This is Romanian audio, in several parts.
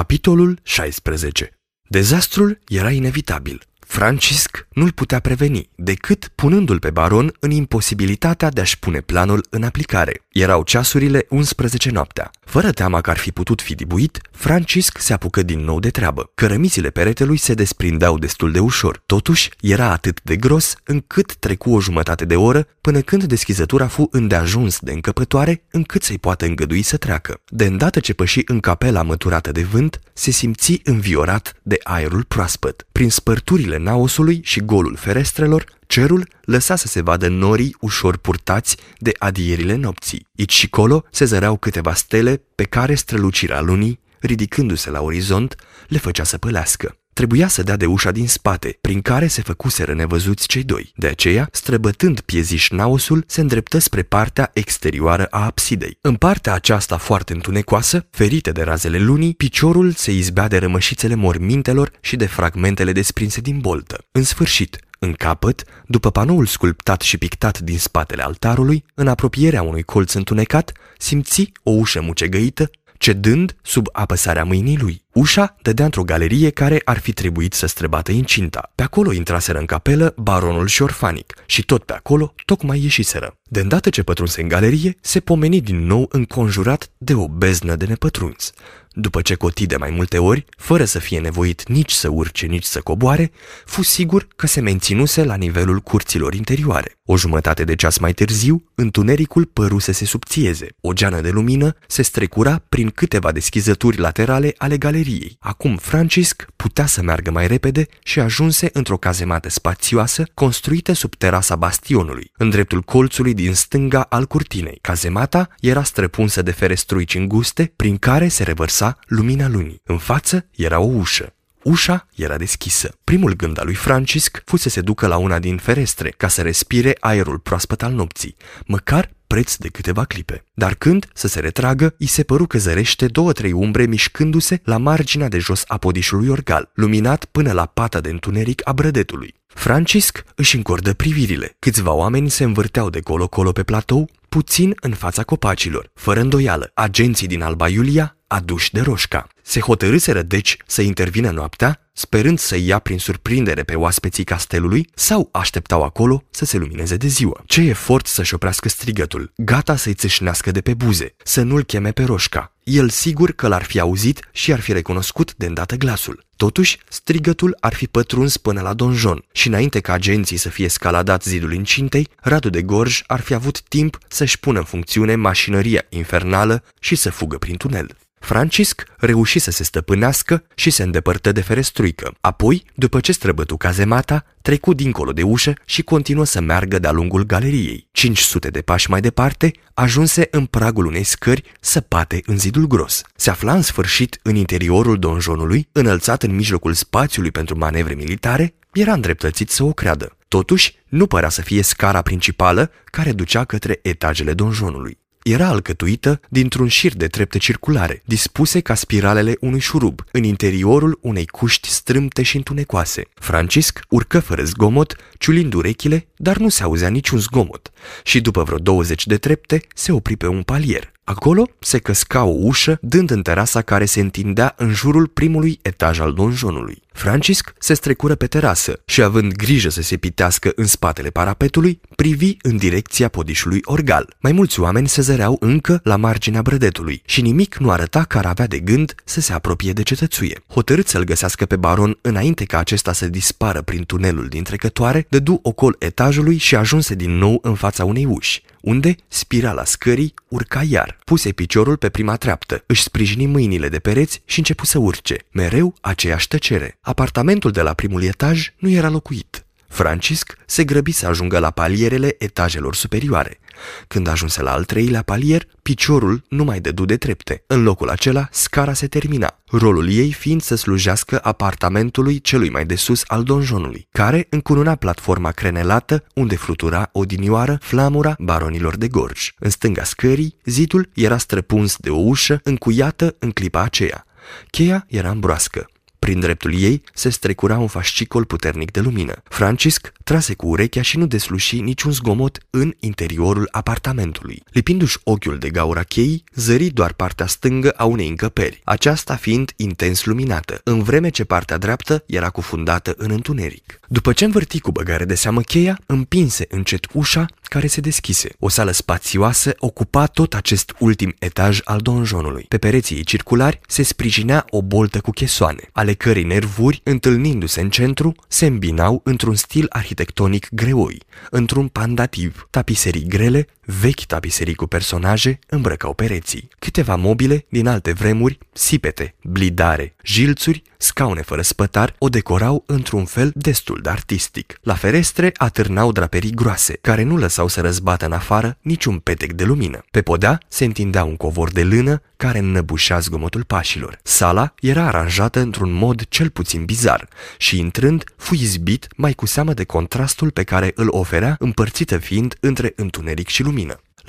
Capitolul 16 Dezastrul era inevitabil. Francisc nu-l putea preveni, decât punându-l pe baron în imposibilitatea de a-și pune planul în aplicare. Erau ceasurile 11 noaptea. Fără teama că ar fi putut fi dibuit, Francisc se apucă din nou de treabă. Cărămițile peretelui se desprindeau destul de ușor. Totuși, era atât de gros încât trecu o jumătate de oră până când deschizătura fu îndeajuns de încăpătoare încât să-i poată îngădui să treacă. De îndată ce păși în capela măturată de vânt, se simți înviorat de aerul proaspăt. Prin spărturile naosului și golul ferestrelor, cerul lăsa să se vadă norii ușor purtați de adierile nopții. Ici și colo se zăreau câteva stele pe care strălucirea lunii, ridicându-se la orizont, le făcea să pălească. Trebuia să dea de ușa din spate, prin care se făcuseră nevăzuți cei doi. De aceea, străbătând pieziș naosul, se îndreptă spre partea exterioară a absidei. În partea aceasta foarte întunecoasă, ferite de razele lunii, piciorul se izbea de rămășițele mormintelor și de fragmentele desprinse din boltă. În sfârșit, în capăt, după panoul sculptat și pictat din spatele altarului, în apropierea unui colț întunecat, simți o ușă mucegăită, cedând sub apăsarea mâinii lui. Ușa dădea într-o galerie care ar fi trebuit să străbată incinta. Pe acolo intraseră în capelă baronul și șorfanic și tot pe acolo tocmai ieșiseră. De îndată ce pătrunse în galerie, se pomeni din nou înconjurat de o beznă de nepătruns. După ce coti de mai multe ori, fără să fie nevoit nici să urce, nici să coboare, fu sigur că se menținuse la nivelul curților interioare. O jumătate de ceas mai târziu, întunericul păru să se subțieze. O geană de lumină se strecura prin câteva deschizături laterale ale galeriei. Acum Francisc putea să meargă mai repede și ajunse într-o cazemată spațioasă construită sub terasa bastionului, în dreptul colțului din stânga al curtinei. Cazemata era străpunsă de ferestruici înguste prin care se revărsa lumina lunii. În față era o ușă. Ușa era deschisă. Primul gând al lui Francisc fu să se ducă la una din ferestre ca să respire aerul proaspăt al nopții, măcar preț de câteva clipe. Dar când să se retragă, îi se păru că zărește două-trei umbre mișcându-se la marginea de jos a podișului orgal, luminat până la pata de întuneric a brădetului. Francisc își încordă privirile. Câțiva oameni se învârteau de colo-colo pe platou, puțin în fața copacilor. Fără îndoială, agenții din Alba Iulia aduși de roșca. Se hotărâseră deci să intervină noaptea, sperând să ia prin surprindere pe oaspeții castelului sau așteptau acolo să se lumineze de ziua. Ce efort să-și oprească strigătul, gata să-i țâșnească de pe buze, să nu-l cheme pe roșca. El sigur că l-ar fi auzit și ar fi recunoscut de îndată glasul. Totuși, strigătul ar fi pătruns până la donjon și înainte ca agenții să fie scaladat zidul incintei, Radu de Gorj ar fi avut timp să-și pună în funcțiune mașinăria infernală și să fugă prin tunel. Francisc reuși să se stăpânească și se îndepărtă de ferestruică. Apoi, după ce străbătu cazemata, trecu dincolo de ușă și continuă să meargă de-a lungul galeriei. 500 de pași mai departe, ajunse în pragul unei scări săpate în zidul gros. Se afla în sfârșit în interiorul donjonului, înălțat în mijlocul spațiului pentru manevre militare, era îndreptățit să o creadă. Totuși, nu părea să fie scara principală care ducea către etajele donjonului era alcătuită dintr-un șir de trepte circulare, dispuse ca spiralele unui șurub, în interiorul unei cuști strâmte și întunecoase. Francisc urcă fără zgomot, ciulind urechile, dar nu se auzea niciun zgomot, și după vreo 20 de trepte se opri pe un palier. Acolo se căsca o ușă, dând în terasa care se întindea în jurul primului etaj al donjonului. Francisc se strecură pe terasă și, având grijă să se pitească în spatele parapetului, privi în direcția podișului orgal. Mai mulți oameni se zăreau încă la marginea brădetului și nimic nu arăta că ar avea de gând să se apropie de cetățuie. Hotărât să-l găsească pe baron înainte ca acesta să dispară prin tunelul din trecătoare, dădu ocol etajului și ajunse din nou în fața unei uși unde spirala scării urca iar. Puse piciorul pe prima treaptă, își sprijini mâinile de pereți și începu să urce, mereu aceeași tăcere. Apartamentul de la primul etaj nu era locuit. Francisc se grăbi să ajungă la palierele etajelor superioare. Când ajunse la al treilea palier, piciorul nu mai dădu de trepte. În locul acela, scara se termina, rolul ei fiind să slujească apartamentului celui mai de sus al donjonului, care încununa platforma crenelată unde flutura odinioară flamura baronilor de gorj. În stânga scării, zidul era străpuns de o ușă încuiată în clipa aceea. Cheia era îmbroască. Prin dreptul ei se strecura un fascicol puternic de lumină. Francisc trase cu urechea și nu desluși niciun zgomot în interiorul apartamentului. Lipindu-și ochiul de gaura cheii, zări doar partea stângă a unei încăperi, aceasta fiind intens luminată, în vreme ce partea dreaptă era cufundată în întuneric. După ce învârti cu băgare de seamă cheia, împinse încet ușa care se deschise. O sală spațioasă ocupa tot acest ultim etaj al donjonului. Pe pereții ei circulari se sprijinea o boltă cu chesoane, ale cărei nervuri, întâlnindu-se în centru, se îmbinau într-un stil arhitectonic greoi, într-un pandativ. Tapiserii grele, vechi tapiserii cu personaje, îmbrăcau pereții. Câteva mobile din alte vremuri, sipete, blidare, jilțuri, scaune fără spătar, o decorau într-un fel destul de artistic. La ferestre atârnau draperii groase, care nu lăsau să răzbată în afară niciun petec de lumină. Pe podea se întindea un covor de lână care înnăbușea zgomotul pașilor. Sala era aranjată într-un mod cel puțin bizar și intrând fu izbit mai cu seamă de contrastul pe care îl oferea împărțită fiind între întuneric și lumină.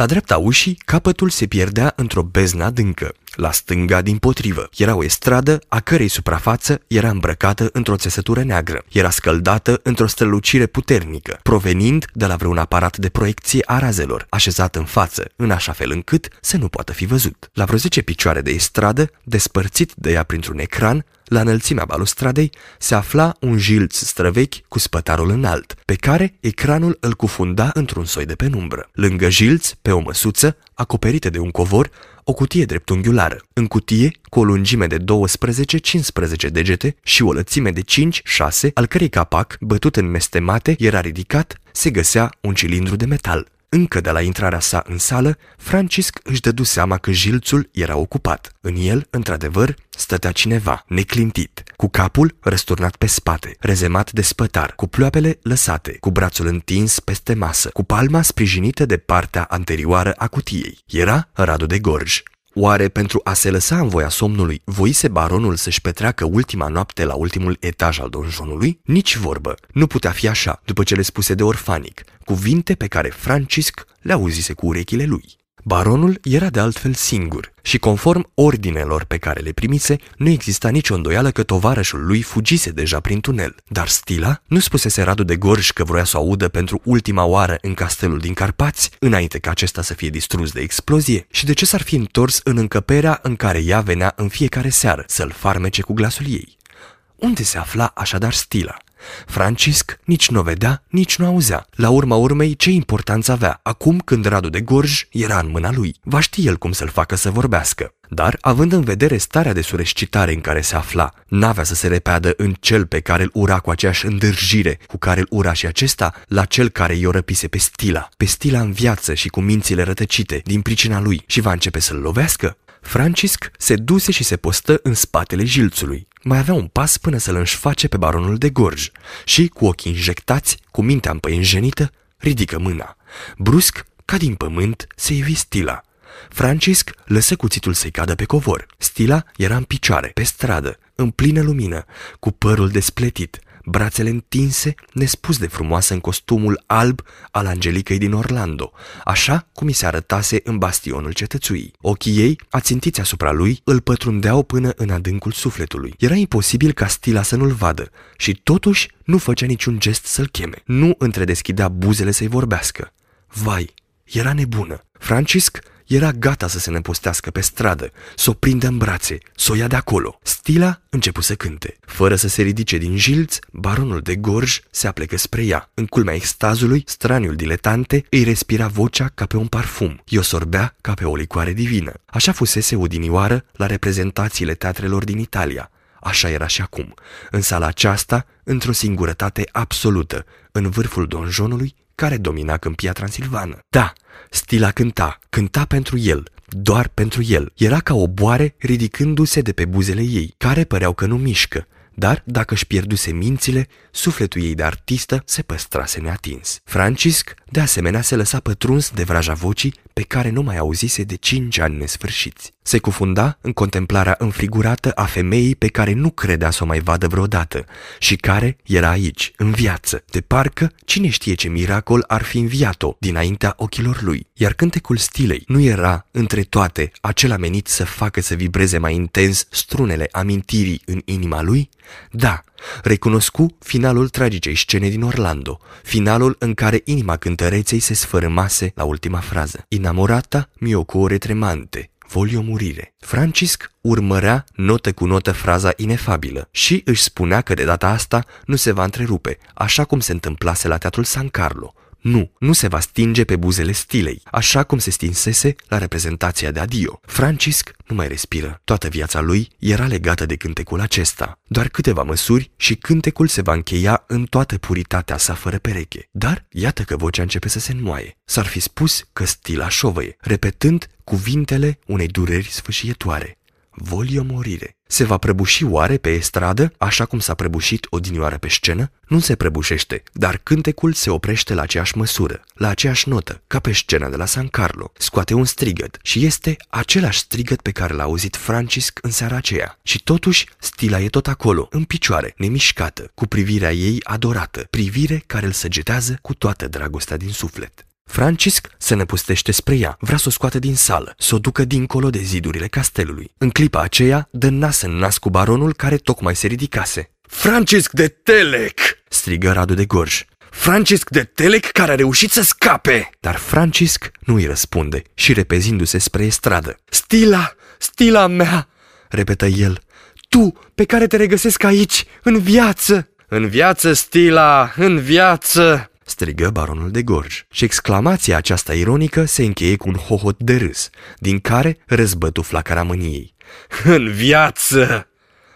La dreapta ușii, capătul se pierdea într-o beznă adâncă. La stânga, din potrivă, era o estradă a cărei suprafață era îmbrăcată într-o țesătură neagră. Era scăldată într-o strălucire puternică, provenind de la vreun aparat de proiecție a razelor, așezat în față, în așa fel încât să nu poată fi văzut. La vreo 10 picioare de estradă, despărțit de ea printr-un ecran, la înălțimea balustradei se afla un jilț străvechi cu spătarul înalt, pe care ecranul îl cufunda într-un soi de penumbră. Lângă jilț, pe o măsuță, acoperită de un covor, o cutie dreptunghiulară. În cutie, cu o lungime de 12-15 degete și o lățime de 5-6, al cărei capac, bătut în mestemate, era ridicat, se găsea un cilindru de metal. Încă de la intrarea sa în sală, Francisc își dădu seama că jilțul era ocupat. În el, într-adevăr, stătea cineva, neclintit, cu capul răsturnat pe spate, rezemat de spătar, cu ploapele lăsate, cu brațul întins peste masă, cu palma sprijinită de partea anterioară a cutiei. Era Radu de Gorj. Oare pentru a se lăsa în voia somnului, voise baronul să-și petreacă ultima noapte la ultimul etaj al donjonului? Nici vorbă. Nu putea fi așa, după ce le spuse de orfanic, cuvinte pe care Francisc le auzise cu urechile lui. Baronul era de altfel singur și conform ordinelor pe care le primise, nu exista nicio îndoială că tovarășul lui fugise deja prin tunel. Dar Stila nu spusese Radu de Gorj că vroia să o audă pentru ultima oară în castelul din Carpați, înainte ca acesta să fie distrus de explozie? Și de ce s-ar fi întors în încăperea în care ea venea în fiecare seară să-l farmece cu glasul ei? Unde se afla așadar Stila? Francisc nici nu vedea, nici nu auzea. La urma urmei, ce importanță avea, acum când Radu de Gorj era în mâna lui? Va ști el cum să-l facă să vorbească. Dar, având în vedere starea de surescitare în care se afla, n-avea să se repeadă în cel pe care îl ura cu aceeași îndârjire cu care îl ura și acesta, la cel care i-o răpise pe stila, pe stila în viață și cu mințile rătăcite din pricina lui și va începe să-l lovească? Francisc se duse și se postă în spatele jilțului. Mai avea un pas până să-l înșface pe baronul de Gorj și, cu ochii injectați, cu mintea împăienjenită, ridică mâna. Brusc, ca din pământ, se ivi Stila. Francisc lăsă cuțitul să-i cadă pe covor. Stila era în picioare, pe stradă, în plină lumină, cu părul despletit, brațele întinse, nespus de frumoasă în costumul alb al Angelicăi din Orlando, așa cum i se arătase în bastionul cetățuii. Ochii ei, ațintiți asupra lui, îl pătrundeau până în adâncul sufletului. Era imposibil ca Stila să nu-l vadă și totuși nu făcea niciun gest să-l cheme. Nu întredeschidea buzele să-i vorbească. Vai, era nebună. Francisc era gata să se năpostească pe stradă, să o prindă în brațe, să o ia de acolo. Stila începu să cânte. Fără să se ridice din jilț, baronul de gorj se aplecă spre ea. În culmea extazului, straniul diletante îi respira vocea ca pe un parfum. I-o sorbea ca pe o licoare divină. Așa fusese odinioară la reprezentațiile teatrelor din Italia. Așa era și acum, în sala aceasta, într-o singurătate absolută, în vârful donjonului care domina câmpia transilvană. Da, Stila cânta, cânta pentru el, doar pentru el. Era ca o boare ridicându-se de pe buzele ei, care păreau că nu mișcă, dar dacă își pierduse mințile, sufletul ei de artistă se păstrase neatins. Francisc, de asemenea, se lăsa pătruns de vraja vocii pe care nu mai auzise de cinci ani nesfârșiți. Se cufunda în contemplarea înfrigurată a femeii pe care nu credea să o mai vadă vreodată și care era aici, în viață, de parcă cine știe ce miracol ar fi înviat-o dinaintea ochilor lui. Iar cântecul stilei nu era, între toate, acela menit să facă să vibreze mai intens strunele amintirii în inima lui? Da, recunoscu finalul tragicei scene din Orlando, finalul în care inima cântăreței se sfărâmase la ultima frază. Inamorata mio cuore tremante, voglio murire. Francisc urmărea notă cu notă fraza inefabilă și își spunea că de data asta nu se va întrerupe, așa cum se întâmplase la teatrul San Carlo, nu, nu se va stinge pe buzele stilei, așa cum se stinsese la reprezentația de adio. Francisc nu mai respiră. Toată viața lui era legată de cântecul acesta. Doar câteva măsuri și cântecul se va încheia în toată puritatea sa fără pereche. Dar iată că vocea începe să se înmoaie. S-ar fi spus că stila șovăie, repetând cuvintele unei dureri sfâșietoare. Volio morire. Se va prăbuși oare pe estradă, așa cum s-a prăbușit odinioară pe scenă? Nu se prăbușește, dar cântecul se oprește la aceeași măsură, la aceeași notă, ca pe scena de la San Carlo. Scoate un strigăt și este același strigăt pe care l-a auzit Francisc în seara aceea. Și totuși, stila e tot acolo, în picioare, nemișcată, cu privirea ei adorată, privire care îl săgetează cu toată dragostea din suflet. Francisc se năpustește spre ea, vrea să o scoată din sală, să o ducă dincolo de zidurile castelului. În clipa aceea, dă nas în nas cu baronul care tocmai se ridicase. Francisc de Telec! strigă Radu de Gorj. Francisc de Telec care a reușit să scape! Dar Francisc nu îi răspunde și repezindu-se spre stradă. Stila, stila mea, repetă el. Tu, pe care te regăsesc aici, în viață! În viață, Stila, în viață! Strigă baronul de Gorj și exclamația aceasta ironică se încheie cu un hohot de râs, din care răzbătu flacăra mâniei. În viață!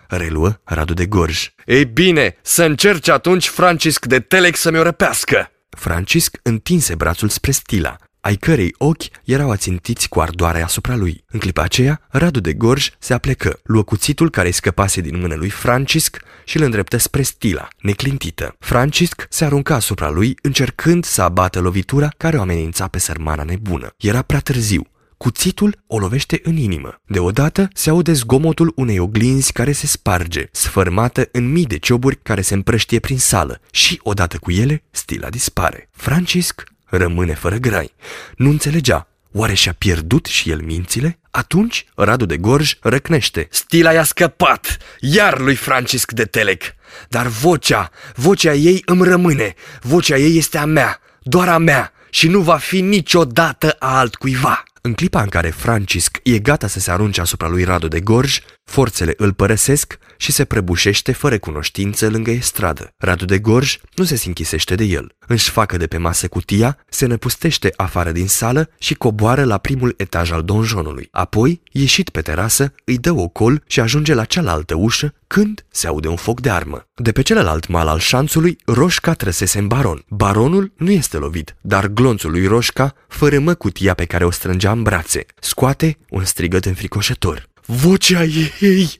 reluă Radu de Gorj. Ei bine, să încerci atunci Francisc de Telex să mi-o răpească! Francisc întinse brațul spre Stila, ai cărei ochi erau ațintiți cu ardoare asupra lui. În clipa aceea, Radu de Gorj se aplecă, luă cuțitul care îi scăpase din mână lui Francisc și îl îndreptă spre stila, neclintită. Francisc se arunca asupra lui, încercând să abată lovitura care o amenința pe sărmana nebună. Era prea târziu. Cuțitul o lovește în inimă. Deodată se aude zgomotul unei oglinzi care se sparge, sfărmată în mii de cioburi care se împrăștie prin sală și, odată cu ele, stila dispare. Francisc rămâne fără grai. Nu înțelegea. Oare și-a pierdut și el mințile? Atunci Radu de Gorj răcnește. Stila i-a scăpat, iar lui Francisc de Telec. Dar vocea, vocea ei îmi rămâne. Vocea ei este a mea, doar a mea și nu va fi niciodată a altcuiva. În clipa în care Francisc e gata să se arunce asupra lui Radu de Gorj, forțele îl părăsesc și se prăbușește fără cunoștință lângă estradă. Radu de Gorj nu se închisește de el. Își facă de pe masă cutia, se năpustește afară din sală și coboară la primul etaj al donjonului. Apoi, ieșit pe terasă, îi dă o col și ajunge la cealaltă ușă când se aude un foc de armă. De pe celălalt mal al șanțului, Roșca trăsese în baron. Baronul nu este lovit, dar glonțul lui Roșca fărâmă cutia pe care o strângea în brațe. Scoate un strigăt înfricoșător. Vocea ei!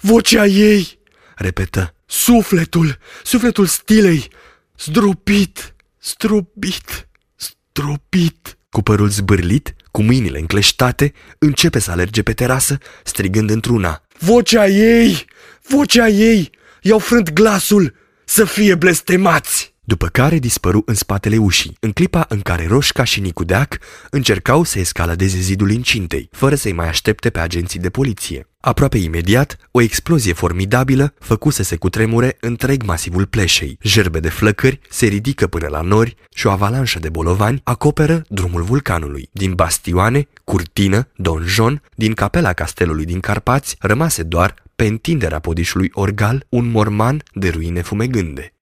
Vocea ei! Repetă. Sufletul! Sufletul stilei! Zdrobit! Zdrobit! Zdrobit! Cu părul zbârlit, cu mâinile încleștate, începe să alerge pe terasă, strigând într-una. Vocea ei! Vocea ei! I-au frânt glasul! Să fie blestemați! După care dispăru în spatele ușii, în clipa în care Roșca și Nicudeac încercau să escaladeze zidul incintei, fără să-i mai aștepte pe agenții de poliție. Aproape imediat, o explozie formidabilă făcu să se cutremure întreg masivul pleșei. Gerbe de flăcări se ridică până la nori și o avalanșă de bolovani acoperă drumul vulcanului. Din bastioane, curtină, donjon, din capela castelului din Carpați, rămase doar, pe întinderea podișului Orgal, un morman de ruine fumegânde.